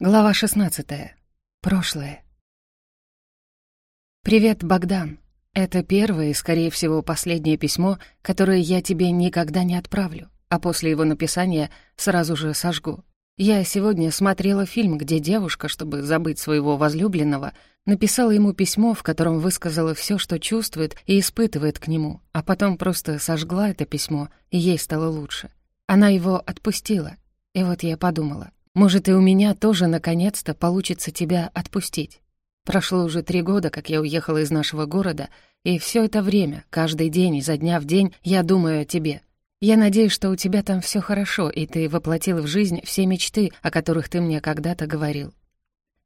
Глава 16. Прошлое. «Привет, Богдан. Это первое и, скорее всего, последнее письмо, которое я тебе никогда не отправлю, а после его написания сразу же сожгу. Я сегодня смотрела фильм, где девушка, чтобы забыть своего возлюбленного, написала ему письмо, в котором высказала все, что чувствует и испытывает к нему, а потом просто сожгла это письмо, и ей стало лучше. Она его отпустила. И вот я подумала, может, и у меня тоже наконец-то получится тебя отпустить. Прошло уже три года, как я уехала из нашего города, и все это время, каждый день, изо дня в день, я думаю о тебе. Я надеюсь, что у тебя там все хорошо, и ты воплотил в жизнь все мечты, о которых ты мне когда-то говорил.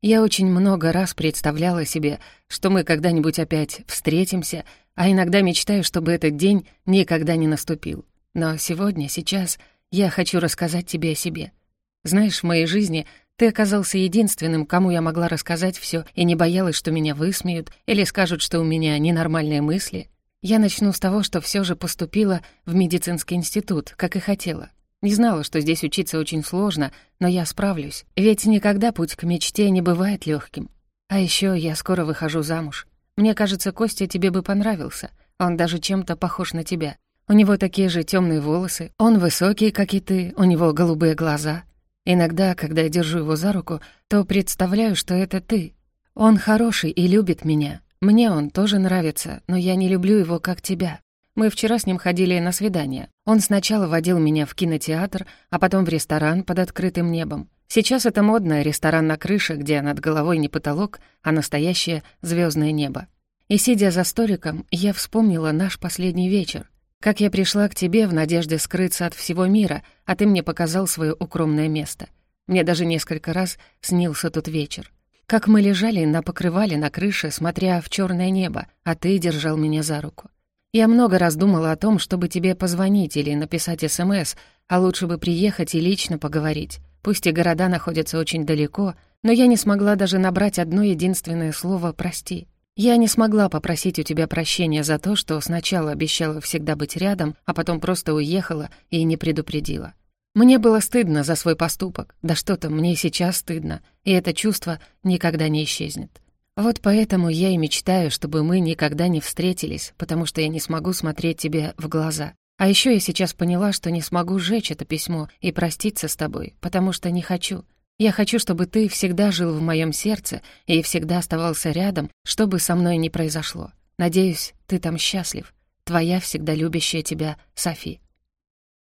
Я очень много раз представляла себе, что мы когда-нибудь опять встретимся, а иногда мечтаю, чтобы этот день никогда не наступил. Но сегодня, сейчас я хочу рассказать тебе о себе — знаешь, в моей жизни ты оказался единственным, кому я могла рассказать все и не боялась, что меня высмеют или скажут, что у меня ненормальные мысли. Я начну с того, что все же поступила в медицинский институт, как и хотела. Не знала, что здесь учиться очень сложно, но я справлюсь, ведь никогда путь к мечте не бывает легким. А еще я скоро выхожу замуж. Мне кажется, Костя тебе бы понравился. Он даже чем-то похож на тебя. У него такие же темные волосы, он высокий, как и ты, у него голубые глаза. Иногда, когда я держу его за руку, то представляю, что это ты. Он хороший и любит меня. Мне он тоже нравится, но я не люблю его как тебя. Мы вчера с ним ходили на свидание. Он сначала водил меня в кинотеатр, а потом в ресторан под открытым небом. Сейчас это модно, ресторан на крыше, где над головой не потолок, а настоящее звездное небо. И сидя за столиком, я вспомнила наш последний вечер. Как я пришла к тебе в надежде скрыться от всего мира, а ты мне показал свое укромное место. Мне даже несколько раз снился тот вечер. Как мы лежали на покрывале на крыше, смотря в черное небо, а ты держал меня за руку. Я много раз думала о том, чтобы тебе позвонить или написать СМС, а лучше бы приехать и лично поговорить. Пусть и города находятся очень далеко, но я не смогла даже набрать одно единственное слово «прости». Я не смогла попросить у тебя прощения за то, что сначала обещала всегда быть рядом, а потом просто уехала и не предупредила. Мне было стыдно за свой поступок, да что-то мне сейчас стыдно, и это чувство никогда не исчезнет. Вот поэтому я и мечтаю, чтобы мы никогда не встретились, потому что я не смогу смотреть тебе в глаза. А еще я сейчас поняла, что не смогу сжечь это письмо и проститься с тобой, потому что не хочу. Я хочу, чтобы ты всегда жил в моем сердце и всегда оставался рядом, что бы со мной ни произошло. Надеюсь, ты там счастлив. Твоя всегда любящая тебя Софи».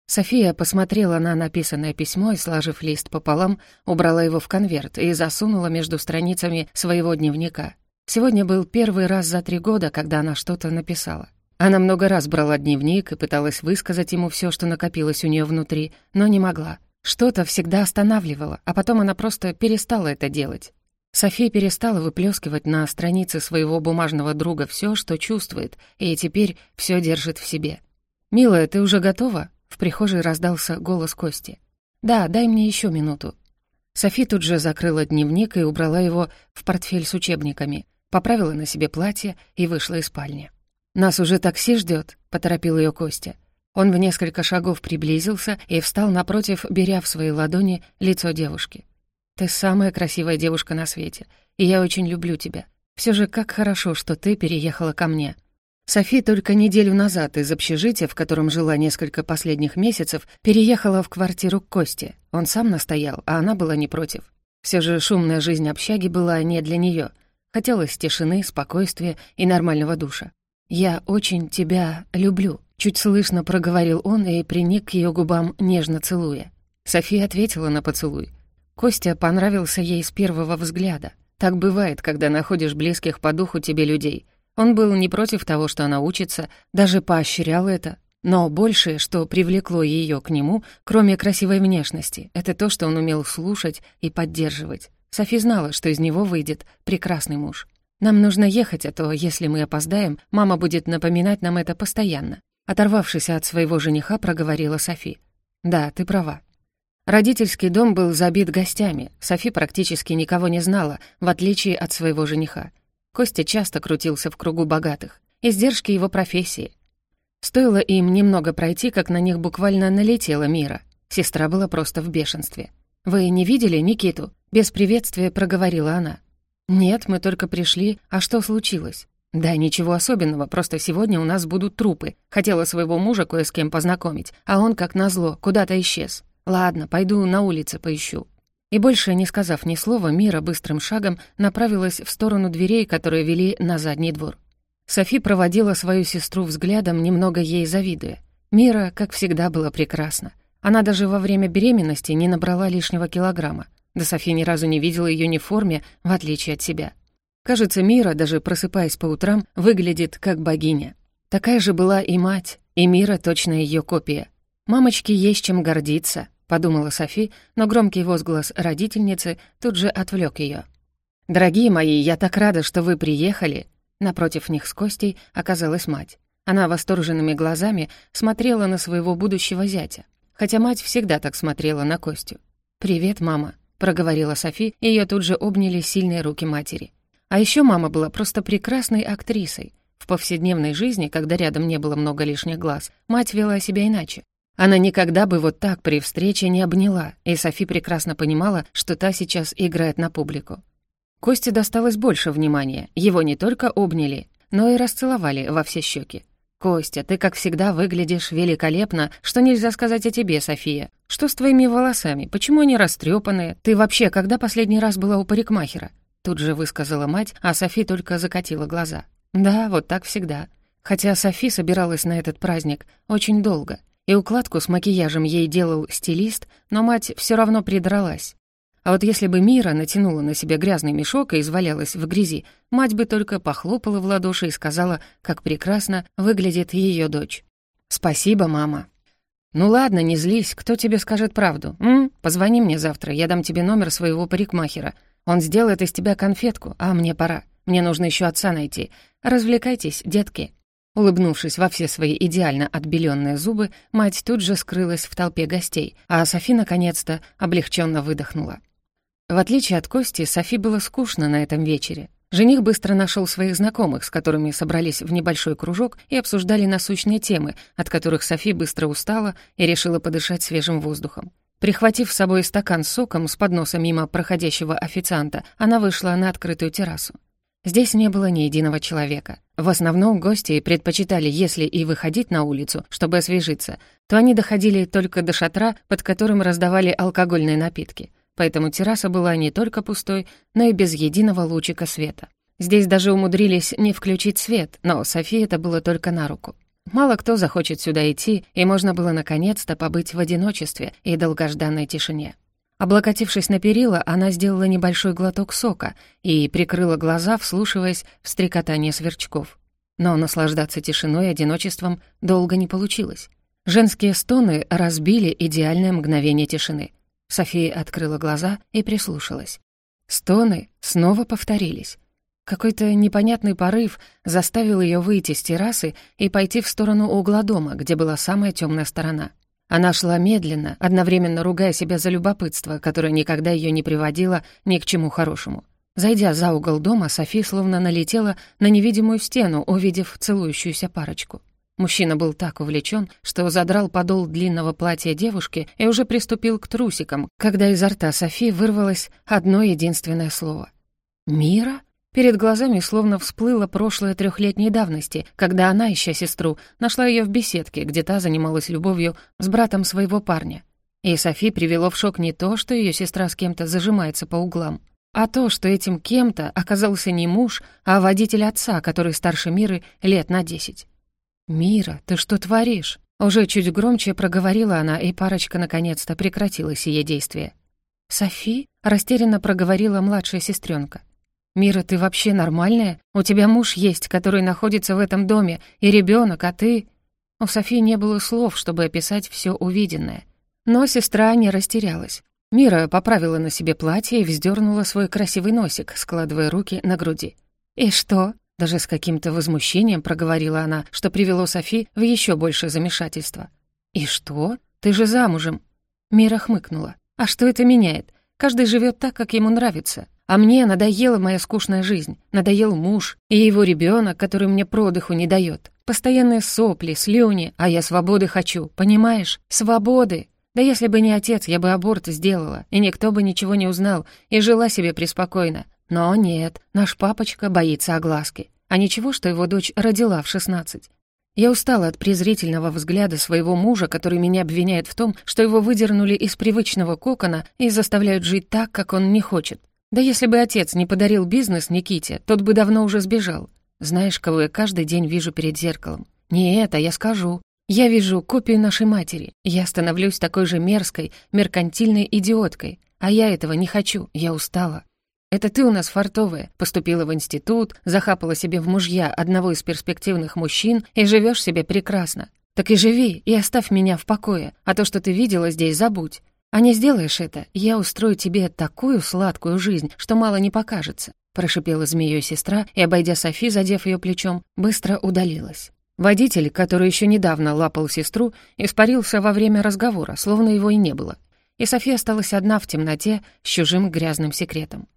София посмотрела на написанное письмо и, сложив лист пополам, убрала его в конверт и засунула между страницами своего дневника. Сегодня был первый раз за три года, когда она что-то написала. Она много раз брала дневник и пыталась высказать ему все, что накопилось у нее внутри, но не могла. Что-то всегда останавливало, а потом она просто перестала это делать. София перестала выплескивать на странице своего бумажного друга все, что чувствует, и теперь все держит в себе. «Милая, ты уже готова?» В прихожей раздался голос Кости. «Да, дай мне еще минуту». Софи тут же закрыла дневник и убрала его в портфель с учебниками, поправила на себе платье и вышла из спальни. «Нас уже такси ждет, поторопил ее Костя. Он в несколько шагов приблизился и встал напротив, беря в свои ладони лицо девушки. «Ты самая красивая девушка на свете, и я очень люблю тебя. Все же как хорошо, что ты переехала ко мне». Софи только неделю назад из общежития, в котором жила несколько последних месяцев, переехала в квартиру к Косте. Он сам настоял, а она была не против. Все же шумная жизнь общаги была не для нее. Хотелось тишины, спокойствия и нормального душа. «Я очень тебя люблю», Чуть слышно проговорил он и приник к ее губам, нежно целуя. София ответила на поцелуй. Костя понравился ей с первого взгляда. Так бывает, когда находишь близких по духу тебе людей. Он был не против того, что она учится, даже поощрял это. Но большее, что привлекло ее к нему, кроме красивой внешности, это то, что он умел слушать и поддерживать. Софи знала, что из него выйдет прекрасный муж. «Нам нужно ехать, а то, если мы опоздаем, мама будет напоминать нам это постоянно. Оторвавшись от своего жениха, проговорила Софи. «Да, ты права». Родительский дом был забит гостями. Софи практически никого не знала, в отличие от своего жениха. Костя часто крутился в кругу богатых. Издержки его профессии. Стоило им немного пройти, как на них буквально налетела мира. Сестра была просто в бешенстве. «Вы не видели Никиту?» Без приветствия проговорила она. «Нет, мы только пришли. А что случилось?» «Да ничего особенного, просто сегодня у нас будут трупы. Хотела своего мужа кое с кем познакомить, а он, как назло, куда-то исчез. Ладно, пойду на улице поищу». И больше не сказав ни слова, Мира быстрым шагом направилась в сторону дверей, которые вели на задний двор. Софи проводила свою сестру взглядом, немного ей завидуя. Мира, как всегда, была прекрасна. Она даже во время беременности не набрала лишнего килограмма. Да Софи ни разу не видела ее ни в форме, в отличие от себя. Кажется, Мира, даже просыпаясь по утрам, выглядит как богиня. Такая же была и мать, и Мира точно ее копия. «Мамочке есть чем гордиться», — подумала Софи, но громкий возглас родительницы тут же отвлек ее. «Дорогие мои, я так рада, что вы приехали!» Напротив них с Костей оказалась мать. Она восторженными глазами смотрела на своего будущего зятя. Хотя мать всегда так смотрела на Костю. «Привет, мама», — проговорила Софи, и её тут же обняли сильные руки матери. А еще мама была просто прекрасной актрисой. В повседневной жизни, когда рядом не было много лишних глаз, мать вела себя иначе. Она никогда бы вот так при встрече не обняла, и Софи прекрасно понимала, что та сейчас играет на публику. Косте досталось больше внимания. Его не только обняли, но и расцеловали во все щеки. «Костя, ты, как всегда, выглядишь великолепно, что нельзя сказать о тебе, София. Что с твоими волосами? Почему они растрепанные? Ты вообще когда последний раз была у парикмахера? Тут же высказала мать, а Софи только закатила глаза. Да, вот так всегда. Хотя Софи собиралась на этот праздник очень долго, и укладку с макияжем ей делал стилист, но мать все равно придралась. А вот если бы Мира натянула на себя грязный мешок и извалялась в грязи, мать бы только похлопала в ладоши и сказала, как прекрасно выглядит ее дочь. «Спасибо, мама». «Ну ладно, не злись, кто тебе скажет правду? М? Позвони мне завтра, я дам тебе номер своего парикмахера. Он сделает из тебя конфетку, а мне пора. Мне нужно еще отца найти. Развлекайтесь, детки». Улыбнувшись во все свои идеально отбеленные зубы, мать тут же скрылась в толпе гостей, а Софи наконец-то облегченно выдохнула. В отличие от Кости, Софи было скучно на этом вечере. Жених быстро нашел своих знакомых, с которыми собрались в небольшой кружок и обсуждали насущные темы, от которых Софи быстро устала и решила подышать свежим воздухом. Прихватив с собой стакан с соком с подноса мимо проходящего официанта, она вышла на открытую террасу. Здесь не было ни единого человека. В основном гости предпочитали, если и выходить на улицу, чтобы освежиться, то они доходили только до шатра, под которым раздавали алкогольные напитки. Поэтому терраса была не только пустой, но и без единого лучика света. Здесь даже умудрились не включить свет, но Софии это было только на руку. Мало кто захочет сюда идти, и можно было наконец-то побыть в одиночестве и долгожданной тишине. Облокотившись на перила, она сделала небольшой глоток сока и прикрыла глаза, вслушиваясь в стрекотание сверчков. Но наслаждаться тишиной и одиночеством долго не получилось. Женские стоны разбили идеальное мгновение тишины. София открыла глаза и прислушалась. Стоны снова повторились. Какой-то непонятный порыв заставил ее выйти с террасы и пойти в сторону угла дома, где была самая темная сторона. Она шла медленно, одновременно ругая себя за любопытство, которое никогда ее не приводило ни к чему хорошему. Зайдя за угол дома, Софи словно налетела на невидимую стену, увидев целующуюся парочку. Мужчина был так увлечен, что задрал подол длинного платья девушки и уже приступил к трусикам, когда изо рта Софи вырвалось одно единственное слово. «Мира?» Перед глазами словно всплыло прошлое трехлетней давности, когда она, ища сестру, нашла ее в беседке, где та занималась любовью с братом своего парня. И Софи привело в шок не то, что ее сестра с кем-то зажимается по углам, а то, что этим кем-то оказался не муж, а водитель отца, который старше Миры лет на десять. «Мира, ты что творишь?» Уже чуть громче проговорила она, и парочка наконец-то прекратила сие действие. «Софи?» — растерянно проговорила младшая сестренка. «Мира, ты вообще нормальная? У тебя муж есть, который находится в этом доме, и ребенок, а ты...» У Софии не было слов, чтобы описать все увиденное. Но сестра не растерялась. Мира поправила на себе платье и вздернула свой красивый носик, складывая руки на груди. «И что?» Даже с каким-то возмущением проговорила она, что привело Софи в еще большее замешательство. «И что? Ты же замужем!» Мира хмыкнула. «А что это меняет? Каждый живет так, как ему нравится. А мне надоела моя скучная жизнь, надоел муж и его ребенок, который мне продыху не дает. Постоянные сопли, слюни, а я свободы хочу, понимаешь? Свободы! Да если бы не отец, я бы аборт сделала, и никто бы ничего не узнал, и жила себе преспокойно. Но нет, наш папочка боится огласки. А ничего, что его дочь родила в 16. Я устала от презрительного взгляда своего мужа, который меня обвиняет в том, что его выдернули из привычного кокона и заставляют жить так, как он не хочет. Да если бы отец не подарил бизнес Никите, тот бы давно уже сбежал. Знаешь, кого я каждый день вижу перед зеркалом? Не это, я скажу. Я вижу копию нашей матери. Я становлюсь такой же мерзкой, меркантильной идиоткой. А я этого не хочу, я устала. Это ты у нас фартовая, поступила в институт, захапала себе в мужья одного из перспективных мужчин и живешь себе прекрасно. Так и живи, и оставь меня в покое, а то, что ты видела здесь, забудь. А не сделаешь это, я устрою тебе такую сладкую жизнь, что мало не покажется», прошипела змеей сестра и, обойдя Софи, задев ее плечом, быстро удалилась. Водитель, который еще недавно лапал сестру, испарился во время разговора, словно его и не было. И София осталась одна в темноте с чужим грязным секретом.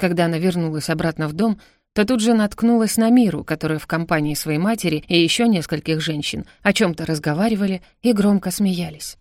Когда она вернулась обратно в дом, то тут же наткнулась на Миру, которая в компании своей матери и еще нескольких женщин о чем то разговаривали и громко смеялись.